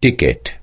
ticket.